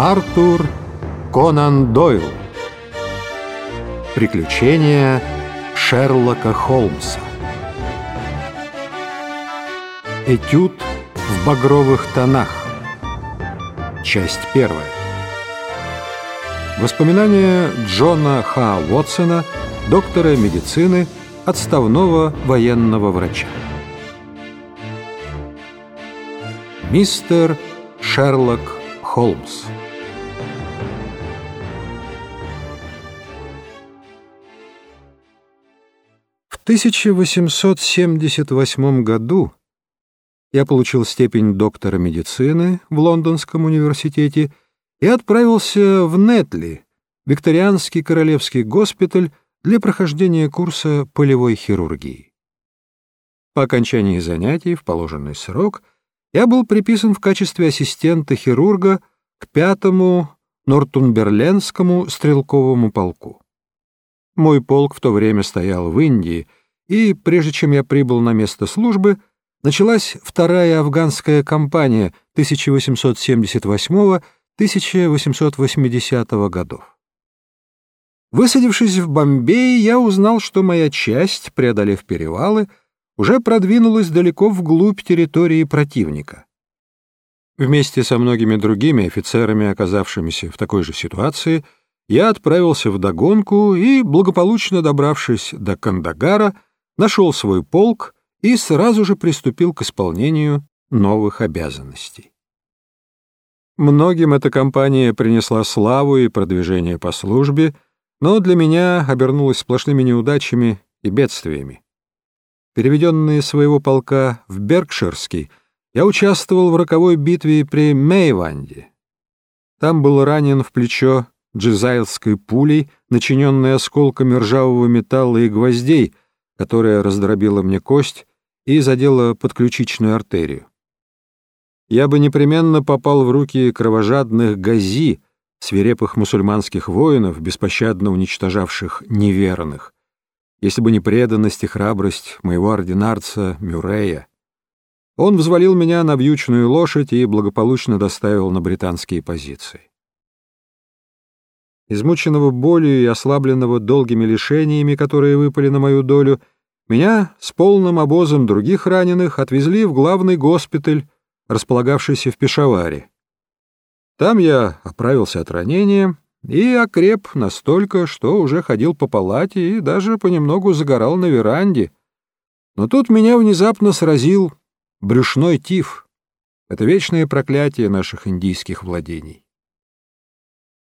Артур Конан Дойл Приключения Шерлока Холмса Этюд в багровых тонах Часть первая Воспоминания Джона Х. Уотсона, доктора медицины, отставного военного врача. Мистер Шерлок Холмс 1878 году я получил степень доктора медицины в Лондонском университете и отправился в Нетли, Викторианский королевский госпиталь, для прохождения курса полевой хирургии. По окончании занятий в положенный срок я был приписан в качестве ассистента хирурга к пятому Нортумберлендскому стрелковому полку. Мой полк в то время стоял в Индии, и прежде чем я прибыл на место службы, началась вторая афганская кампания 1878-1880 годов. Высадившись в Бомбее, я узнал, что моя часть, преодолев перевалы, уже продвинулась далеко вглубь территории противника. Вместе со многими другими офицерами, оказавшимися в такой же ситуации, я отправился в догонку и, благополучно добравшись до Кандагара, нашел свой полк и сразу же приступил к исполнению новых обязанностей. Многим эта кампания принесла славу и продвижение по службе — но для меня обернулось сплошными неудачами и бедствиями. Переведенный своего полка в Беркширский, я участвовал в роковой битве при Мейванде. Там был ранен в плечо джизайлской пулей, начиненной осколками ржавого металла и гвоздей, которая раздробила мне кость и задела подключичную артерию. Я бы непременно попал в руки кровожадных гази, свирепых мусульманских воинов, беспощадно уничтожавших неверных, если бы не преданность и храбрость моего ординарца Мюррея. Он взвалил меня на вьючную лошадь и благополучно доставил на британские позиции. Измученного болью и ослабленного долгими лишениями, которые выпали на мою долю, меня с полным обозом других раненых отвезли в главный госпиталь, располагавшийся в Пешаваре. Там я оправился от ранения и окреп настолько, что уже ходил по палате и даже понемногу загорал на веранде. Но тут меня внезапно сразил брюшной тиф. Это вечное проклятие наших индийских владений.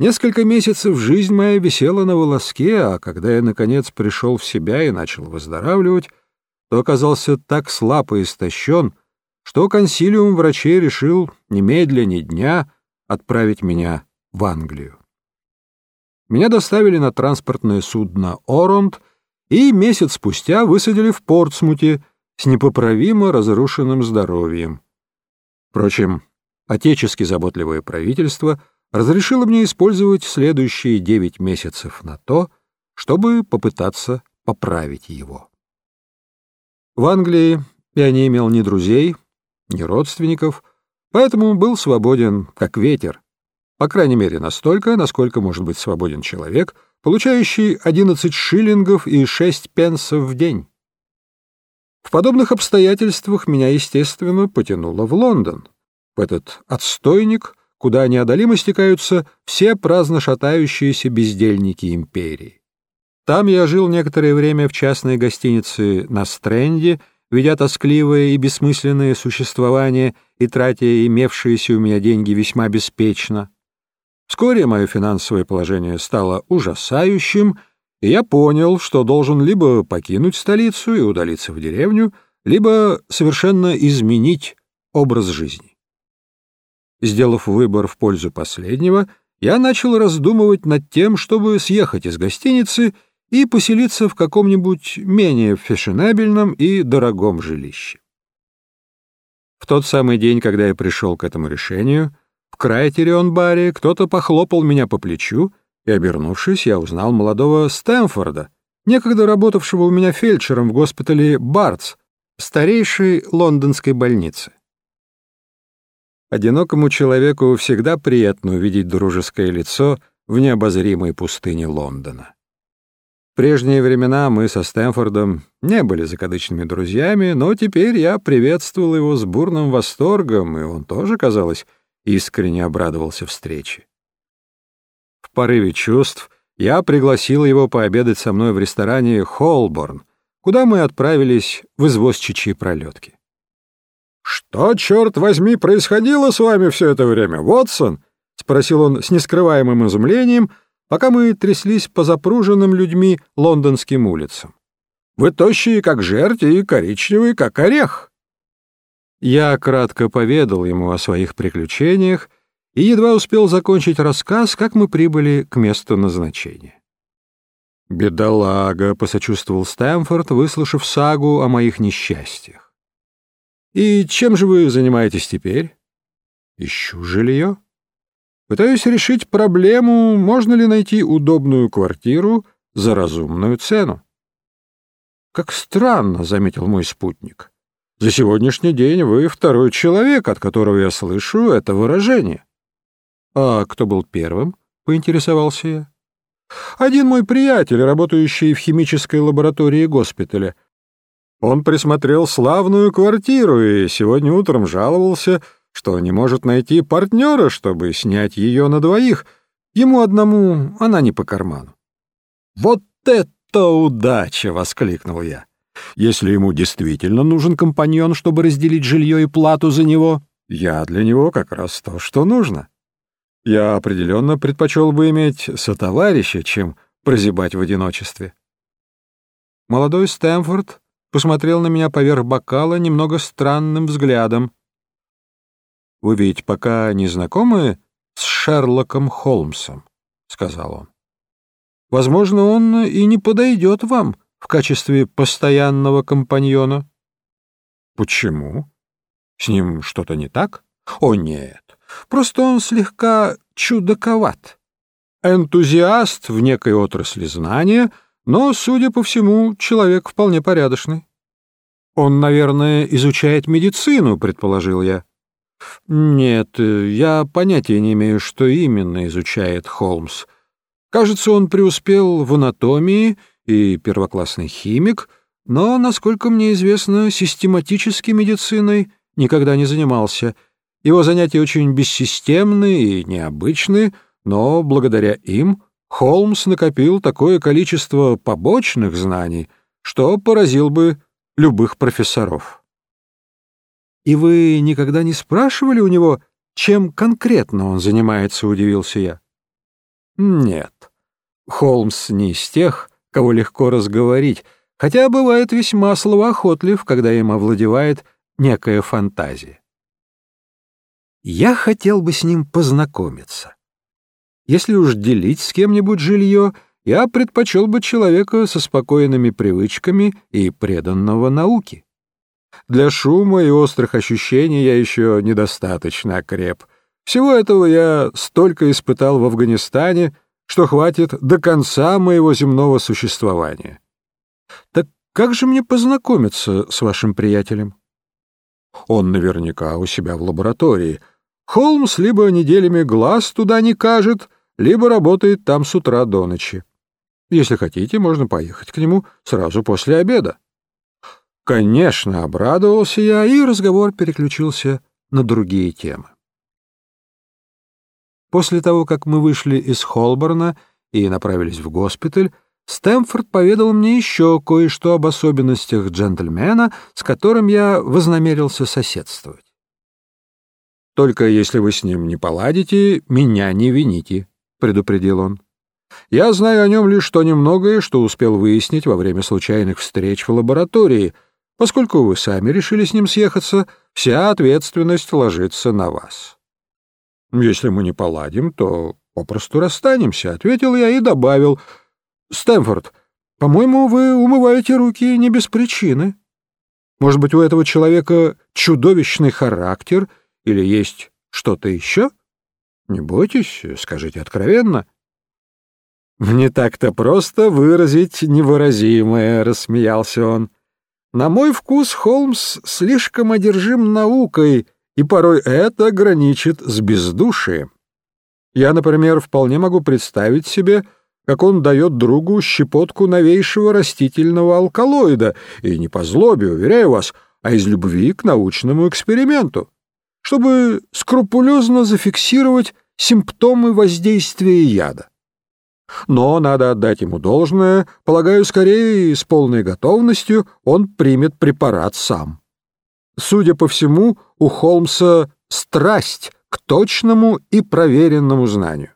Несколько месяцев жизнь моя висела на волоске, а когда я, наконец, пришел в себя и начал выздоравливать, то оказался так слаб и истощен, что консилиум врачей решил немедля ни дня — отправить меня в Англию. Меня доставили на транспортное судно «Оронд» и месяц спустя высадили в Портсмуте с непоправимо разрушенным здоровьем. Впрочем, отечески заботливое правительство разрешило мне использовать следующие девять месяцев на то, чтобы попытаться поправить его. В Англии я не имел ни друзей, ни родственников, Поэтому был свободен, как ветер. По крайней мере, настолько, насколько может быть свободен человек, получающий 11 шиллингов и 6 пенсов в день. В подобных обстоятельствах меня, естественно, потянуло в Лондон, в этот отстойник, куда неодолимо стекаются все праздно шатающиеся бездельники империи. Там я жил некоторое время в частной гостинице на Стрэнде ведя тоскливое и бессмысленное существование и тратя имевшиеся у меня деньги весьма беспечно. Вскоре мое финансовое положение стало ужасающим, и я понял, что должен либо покинуть столицу и удалиться в деревню, либо совершенно изменить образ жизни. Сделав выбор в пользу последнего, я начал раздумывать над тем, чтобы съехать из гостиницы и поселиться в каком-нибудь менее фешенебельном и дорогом жилище. В тот самый день, когда я пришел к этому решению, в Крайтерион-баре кто-то похлопал меня по плечу, и, обернувшись, я узнал молодого Стэнфорда, некогда работавшего у меня фельдшером в госпитале Бартс, старейшей лондонской больницы. Одинокому человеку всегда приятно увидеть дружеское лицо в необозримой пустыне Лондона. В прежние времена мы со Стэнфордом не были закадычными друзьями, но теперь я приветствовал его с бурным восторгом, и он тоже, казалось, искренне обрадовался встрече. В порыве чувств я пригласил его пообедать со мной в ресторане «Холборн», куда мы отправились в извозчичьи пролетки. «Что, черт возьми, происходило с вами все это время, Вотсон?» — спросил он с нескрываемым изумлением, пока мы тряслись по запруженным людьми лондонским улицам. «Вы тощие, как жерть, и коричневые, как орех». Я кратко поведал ему о своих приключениях и едва успел закончить рассказ, как мы прибыли к месту назначения. «Бедолага», — посочувствовал Стэмфорд, выслушав сагу о моих несчастьях. И чем же вы занимаетесь теперь? Ищу жилье. Пытаюсь решить проблему, можно ли найти удобную квартиру за разумную цену. Как странно, — заметил мой спутник. За сегодняшний день вы второй человек, от которого я слышу это выражение. А кто был первым? — поинтересовался я. Один мой приятель, работающий в химической лаборатории госпиталя, он присмотрел славную квартиру и сегодня утром жаловался, что не может найти партнера, чтобы снять ее на двоих. Ему одному она не по карману. «Вот это удача!» — воскликнул я. «Если ему действительно нужен компаньон, чтобы разделить жилье и плату за него, я для него как раз то, что нужно. Я определенно предпочел бы иметь сотоварища, чем прозябать в одиночестве». Молодой Стэнфорд посмотрел на меня поверх бокала немного странным взглядом. «Вы ведь пока не знакомы с Шерлоком Холмсом?» — сказал он. «Возможно, он и не подойдет вам в качестве постоянного компаньона». «Почему? С ним что-то не так?» «О, нет, просто он слегка чудаковат. Энтузиаст в некой отрасли знания — но, судя по всему, человек вполне порядочный. Он, наверное, изучает медицину, предположил я. Нет, я понятия не имею, что именно изучает Холмс. Кажется, он преуспел в анатомии и первоклассный химик, но, насколько мне известно, систематически медициной никогда не занимался. Его занятия очень бессистемны и необычны, но благодаря им Холмс накопил такое количество побочных знаний, что поразил бы любых профессоров. «И вы никогда не спрашивали у него, чем конкретно он занимается?» — удивился я. «Нет. Холмс не из тех, кого легко разговорить, хотя бывает весьма словоохотлив, когда им овладевает некая фантазия. Я хотел бы с ним познакомиться. Если уж делить с кем-нибудь жилье, я предпочел бы человека со спокойными привычками и преданного науке. Для шума и острых ощущений я еще недостаточно окреп. Всего этого я столько испытал в Афганистане, что хватит до конца моего земного существования. Так как же мне познакомиться с вашим приятелем? Он наверняка у себя в лаборатории. Холмс либо неделями глаз туда не кажет, либо работает там с утра до ночи. Если хотите, можно поехать к нему сразу после обеда. Конечно, обрадовался я, и разговор переключился на другие темы. После того, как мы вышли из Холборна и направились в госпиталь, Стэмфорд поведал мне еще кое-что об особенностях джентльмена, с которым я вознамерился соседствовать. «Только если вы с ним не поладите, меня не вините», — предупредил он. «Я знаю о нем лишь то немногое, что успел выяснить во время случайных встреч в лаборатории. Поскольку вы сами решили с ним съехаться, вся ответственность ложится на вас». «Если мы не поладим, то попросту расстанемся», — ответил я и добавил. «Стэнфорд, по-моему, вы умываете руки не без причины. Может быть, у этого человека чудовищный характер или есть что-то еще?» Не бойтесь, скажите откровенно. «Не так-то просто выразить невыразимое», — рассмеялся он. «На мой вкус Холмс слишком одержим наукой и порой это граничит с бездушием. Я, например, вполне могу представить себе, как он дает другу щепотку новейшего растительного алкалоида, и не по злобе, уверяю вас, а из любви к научному эксперименту, чтобы скрупулезно зафиксировать симптомы воздействия яда. Но надо отдать ему должное, полагаю, скорее с полной готовностью он примет препарат сам. Судя по всему, у Холмса страсть к точному и проверенному знанию.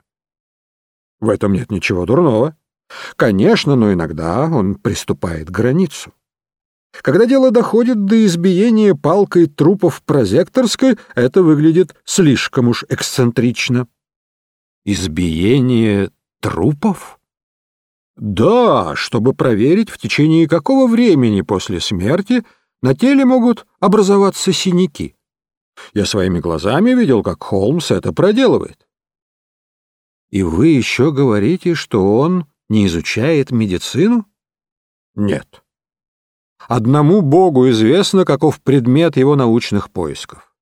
В этом нет ничего дурного. Конечно, но иногда он приступает к границу. Когда дело доходит до избиения палкой трупов прозекторской, это выглядит слишком уж эксцентрично. Избиение трупов? Да, чтобы проверить, в течение какого времени после смерти на теле могут образоваться синяки. Я своими глазами видел, как Холмс это проделывает. И вы еще говорите, что он не изучает медицину? Нет. Одному Богу известно, каков предмет его научных поисков.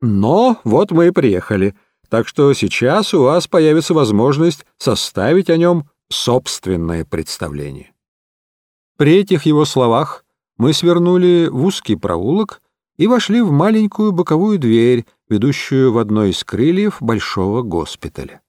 Но вот мы и приехали, так что сейчас у вас появится возможность составить о нем собственное представление. При этих его словах мы свернули в узкий проулок и вошли в маленькую боковую дверь, ведущую в одно из крыльев большого госпиталя.